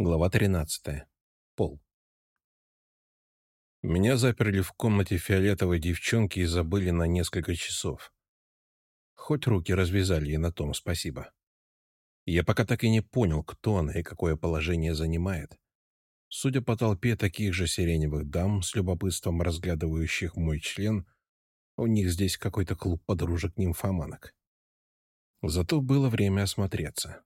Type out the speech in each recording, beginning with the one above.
Глава 13. Пол. Меня заперли в комнате фиолетовой девчонки и забыли на несколько часов. Хоть руки развязали, и на том спасибо. Я пока так и не понял, кто она и какое положение занимает. Судя по толпе таких же сиреневых дам, с любопытством разглядывающих мой член, у них здесь какой-то клуб подружек-нимфоманок. Зато было время осмотреться.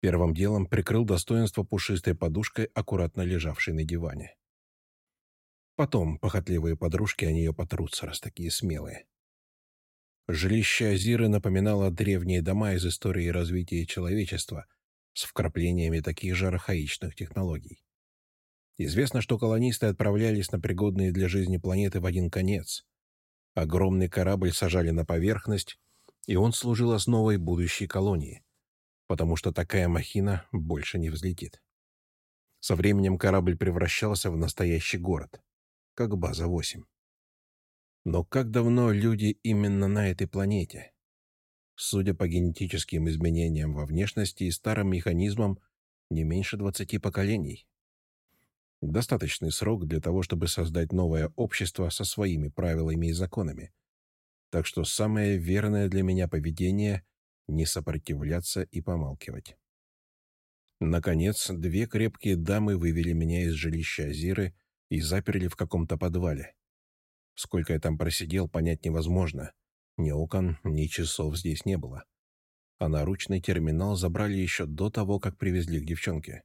Первым делом прикрыл достоинство пушистой подушкой, аккуратно лежавшей на диване. Потом похотливые подружки о нее потрутся, раз такие смелые. Жилище Азиры напоминало древние дома из истории развития человечества с вкраплениями таких же архаичных технологий. Известно, что колонисты отправлялись на пригодные для жизни планеты в один конец. Огромный корабль сажали на поверхность, и он служил основой будущей колонии потому что такая махина больше не взлетит. Со временем корабль превращался в настоящий город, как база-8. Но как давно люди именно на этой планете? Судя по генетическим изменениям во внешности и старым механизмам, не меньше 20 поколений. Достаточный срок для того, чтобы создать новое общество со своими правилами и законами. Так что самое верное для меня поведение не сопротивляться и помалкивать. Наконец, две крепкие дамы вывели меня из жилища Азиры и заперли в каком-то подвале. Сколько я там просидел, понять невозможно. Ни окон, ни часов здесь не было. А наручный терминал забрали еще до того, как привезли к девчонке.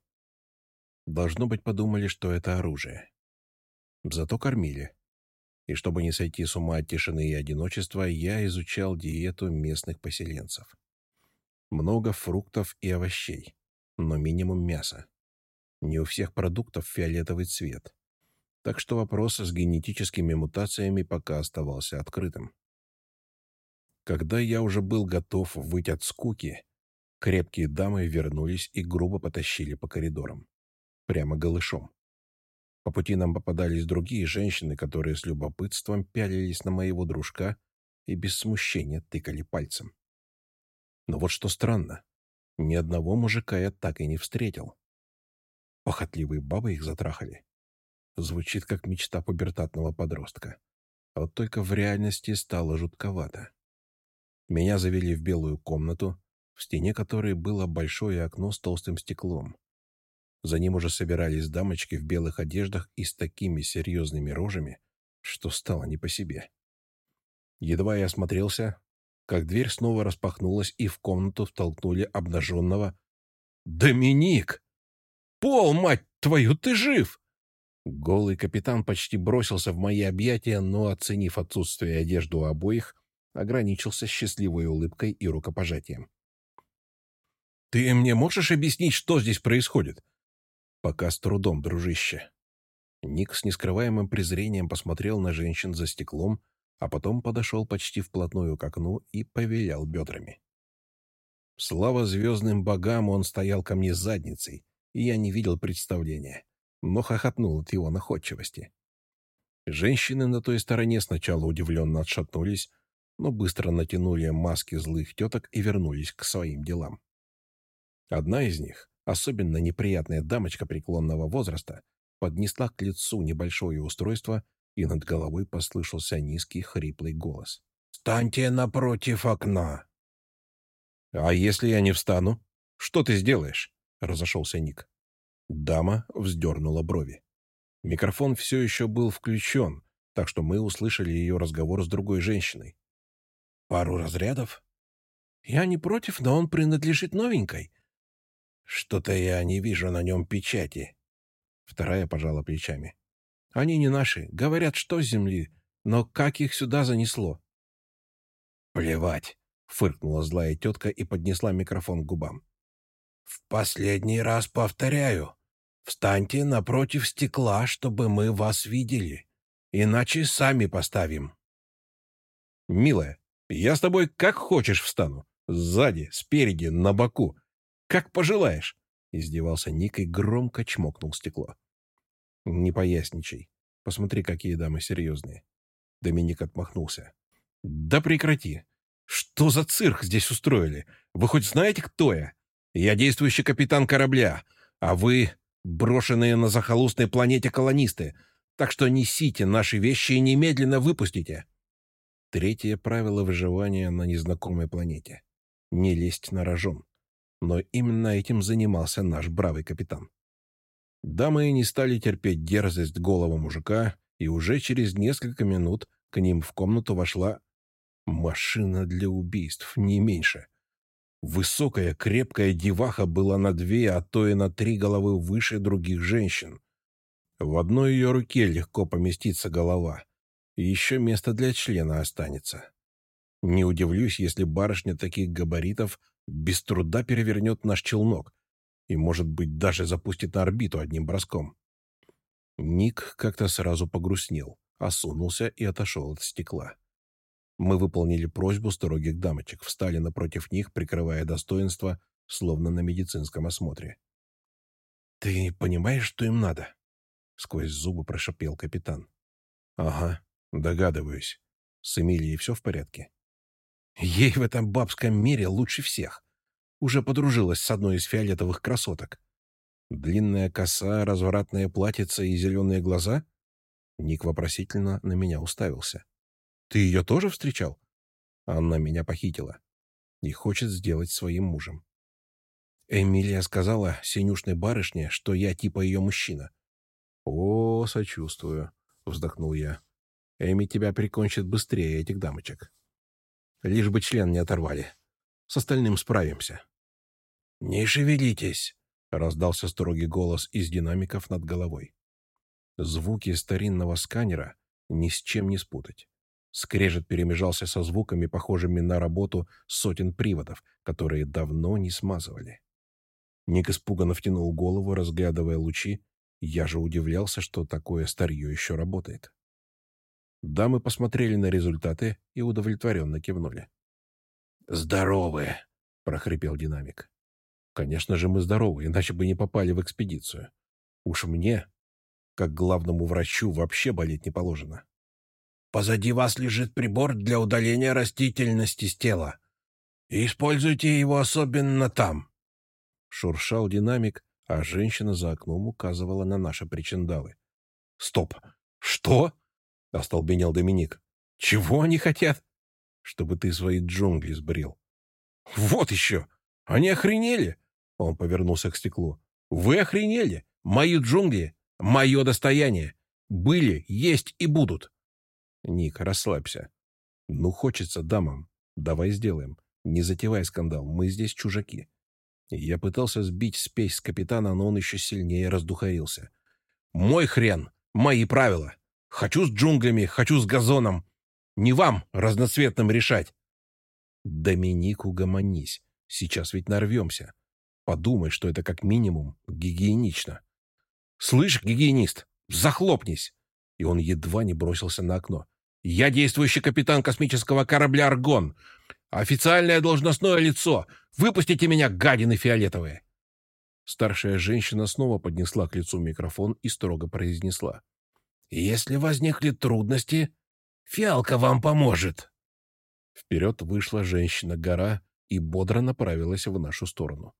Должно быть, подумали, что это оружие. Зато кормили. И чтобы не сойти с ума от тишины и одиночества, я изучал диету местных поселенцев. Много фруктов и овощей, но минимум мяса. Не у всех продуктов фиолетовый цвет. Так что вопрос с генетическими мутациями пока оставался открытым. Когда я уже был готов выйти от скуки, крепкие дамы вернулись и грубо потащили по коридорам. Прямо голышом. По пути нам попадались другие женщины, которые с любопытством пялились на моего дружка и без смущения тыкали пальцем. Но вот что странно, ни одного мужика я так и не встретил. Похотливые бабы их затрахали. Звучит как мечта пубертатного подростка. А вот только в реальности стало жутковато. Меня завели в белую комнату, в стене которой было большое окно с толстым стеклом. За ним уже собирались дамочки в белых одеждах и с такими серьезными рожами, что стало не по себе. Едва я осмотрелся, как дверь снова распахнулась, и в комнату втолкнули обнаженного. «Доминик! Пол, мать твою, ты жив!» Голый капитан почти бросился в мои объятия, но, оценив отсутствие одежды у обоих, ограничился счастливой улыбкой и рукопожатием. «Ты мне можешь объяснить, что здесь происходит?» «Пока с трудом, дружище». Ник с нескрываемым презрением посмотрел на женщин за стеклом, а потом подошел почти вплотную к окну и повелял бедрами. Слава звездным богам, он стоял ко мне задницей, и я не видел представления, но хохотнул от его находчивости. Женщины на той стороне сначала удивленно отшатнулись, но быстро натянули маски злых теток и вернулись к своим делам. Одна из них, особенно неприятная дамочка преклонного возраста, поднесла к лицу небольшое устройство и над головой послышался низкий хриплый голос. «Станьте напротив окна!» «А если я не встану? Что ты сделаешь?» — разошелся Ник. Дама вздернула брови. Микрофон все еще был включен, так что мы услышали ее разговор с другой женщиной. «Пару разрядов?» «Я не против, но он принадлежит новенькой». «Что-то я не вижу на нем печати». Вторая пожала плечами. Они не наши. Говорят, что с земли. Но как их сюда занесло? Плевать, фыркнула злая тетка и поднесла микрофон к губам. В последний раз повторяю. Встаньте напротив стекла, чтобы мы вас видели. Иначе сами поставим. Милая, я с тобой как хочешь встану. Сзади, спереди, на боку. Как пожелаешь. Издевался Ник и громко чмокнул стекло. «Не поясничай. Посмотри, какие дамы серьезные». Доминик отмахнулся. «Да прекрати. Что за цирк здесь устроили? Вы хоть знаете, кто я? Я действующий капитан корабля, а вы Брошенные на захолустной планете колонисты. Так что несите наши вещи и немедленно выпустите. Третье правило выживания на незнакомой планете. Не лезть на рожон. Но именно этим занимался наш бравый капитан. Дамы не стали терпеть дерзость голого мужика, и уже через несколько минут к ним в комнату вошла машина для убийств, не меньше. Высокая, крепкая деваха была на две, а то и на три головы выше других женщин. В одной ее руке легко поместится голова, и еще место для члена останется. Не удивлюсь, если барышня таких габаритов без труда перевернет наш челнок и, может быть, даже запустит на орбиту одним броском. Ник как-то сразу погрустнел, осунулся и отошел от стекла. Мы выполнили просьбу строгих дамочек, встали напротив них, прикрывая достоинство, словно на медицинском осмотре. «Ты понимаешь, что им надо?» — сквозь зубы прошипел капитан. «Ага, догадываюсь. С Эмилией все в порядке?» «Ей в этом бабском мире лучше всех. Уже подружилась с одной из фиолетовых красоток. Длинная коса, развратное платьице и зеленые глаза?» Ник вопросительно на меня уставился. «Ты ее тоже встречал?» Она меня похитила и хочет сделать своим мужем. Эмилия сказала синюшной барышне, что я типа ее мужчина. «О, сочувствую», — вздохнул я. «Эми тебя прикончит быстрее этих дамочек. Лишь бы член не оторвали. С остальным справимся». «Не шевелитесь», — раздался строгий голос из динамиков над головой. Звуки старинного сканера ни с чем не спутать. Скрежет перемежался со звуками, похожими на работу сотен приводов, которые давно не смазывали. Ник испуганно втянул голову, разглядывая лучи, я же удивлялся, что такое старье еще работает. Дамы посмотрели на результаты и удовлетворенно кивнули. «Здоровые!» — прохрипел динамик. «Конечно же мы здоровы, иначе бы не попали в экспедицию. Уж мне, как главному врачу, вообще болеть не положено». «Позади вас лежит прибор для удаления растительности с тела. используйте его особенно там». Шуршал динамик, а женщина за окном указывала на наши причиндалы. «Стоп! Что?» — остолбенел Доминик. «Чего они хотят?» «Чтобы ты свои джунгли сбрил». «Вот еще! Они охренели!» Он повернулся к стеклу. «Вы охренели! Мои джунгли — мое достояние! Были, есть и будут!» «Ник, расслабься. Ну, хочется дамам. Давай сделаем. Не затевай скандал, мы здесь чужаки. Я пытался сбить спесь с капитана, но он еще сильнее раздухарился. «Мой хрен! Мои правила! Хочу с джунглями, хочу с газоном! Не вам, разноцветным, решать!» «Доминик, угомонись. Сейчас ведь нарвемся. Подумай, что это как минимум гигиенично». «Слышь, гигиенист, захлопнись!» И он едва не бросился на окно. «Я действующий капитан космического корабля «Аргон». Официальное должностное лицо. Выпустите меня, гадины фиолетовые!» Старшая женщина снова поднесла к лицу микрофон и строго произнесла. «Если возникли трудности, фиалка вам поможет!» Вперед вышла женщина-гора и бодро направилась в нашу сторону.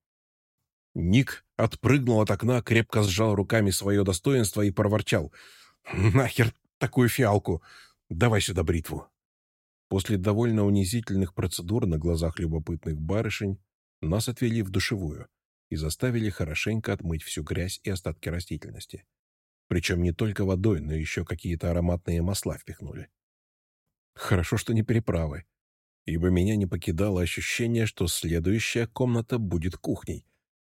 Ник отпрыгнул от окна, крепко сжал руками свое достоинство и проворчал. «Нахер такую фиалку! Давай сюда бритву!» После довольно унизительных процедур на глазах любопытных барышень нас отвели в душевую и заставили хорошенько отмыть всю грязь и остатки растительности. Причем не только водой, но еще какие-то ароматные масла впихнули. Хорошо, что не переправы, ибо меня не покидало ощущение, что следующая комната будет кухней,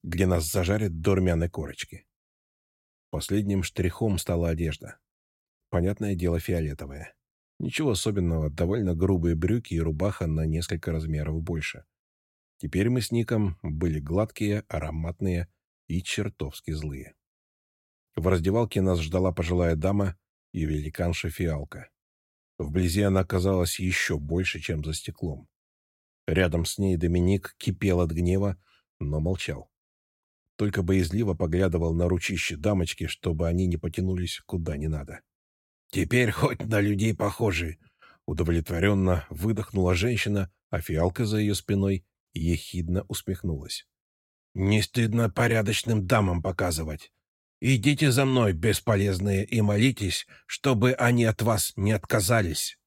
где нас зажарят до румяной корочки. Последним штрихом стала одежда. Понятное дело, фиолетовая. Ничего особенного, довольно грубые брюки и рубаха на несколько размеров больше. Теперь мы с Ником были гладкие, ароматные и чертовски злые. В раздевалке нас ждала пожилая дама и великанша Фиалка. Вблизи она оказалась еще больше, чем за стеклом. Рядом с ней Доминик кипел от гнева, но молчал. Только боязливо поглядывал на ручище дамочки, чтобы они не потянулись куда не надо. «Теперь хоть на людей похожи!» Удовлетворенно выдохнула женщина, а фиалка за ее спиной ехидно усмехнулась. «Не стыдно порядочным дамам показывать. «Идите за мной, бесполезные, и молитесь, чтобы они от вас не отказались».